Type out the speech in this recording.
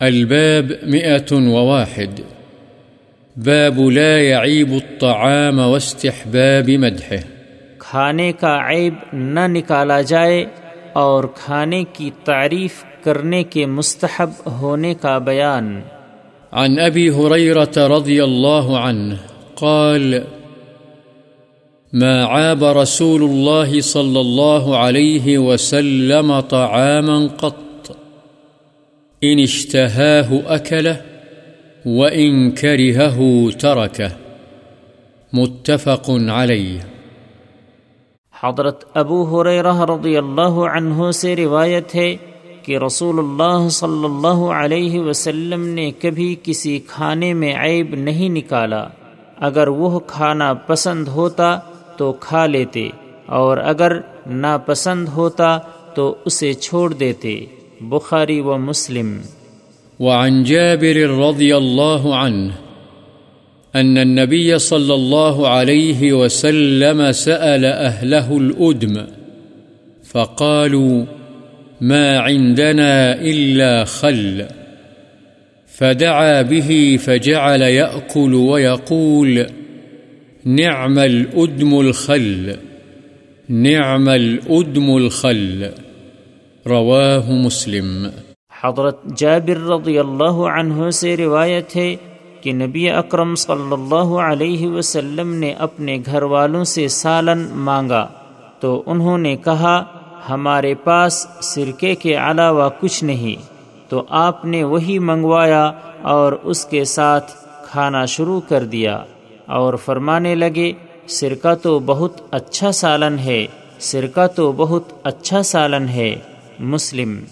الباب مئة وواحد. باب لا يعيب الطعام واستحباب مدحه. کھانے کا عیب نہ نکالا جائے اور کھانے کی تعریف کرنے کے مستحب ہونے کا بیان۔ عن أبي هريرة رضي الله عنه قال ما عاب رسول الله صلى الله عليه وسلم طعاما قط إن اشتهاه أكله وإن كرهه تركه. متفق عليه. حضرت ابو حریرہ رضی اللہ عنہ سے روایت ہے کہ رسول اللہ صلی اللہ علیہ وسلم نے کبھی کسی کھانے میں عیب نہیں نکالا۔ اگر وہ کھانا پسند ہوتا تو کھا لیتے اور اگر ناپسند ہوتا تو اسے چھوڑ دیتے۔ بخاری و مسلم۔ وعن جابر رضي الله عنه أن النبي صلى الله عليه وسلم سأل أهله الأدم فقالوا ما عندنا إلا خل فدعا به فجعل يأكل ويقول نعم الأدم الخل، نعم الأدم الخل۔ رواه مسلم۔ حضرت جابر رضی اللہ عنہ سے روایت ہے کہ نبی اکرم صلی اللہ علیہ وسلم نے اپنے گھر والوں سے سالن مانگا۔ تو انہوں نے کہا، ہمارے پاس سرکے کے علاوہ کچھ نہیں۔ تو آپ نے وہی منگوایا اور اس کے ساتھ کھانا شروع کر دیا۔ اور فرمانے لگے، سرکہ تو بہت اچھا سالن ہے۔ سرکہ تو بہت اچھا سالن ہے۔ مسلم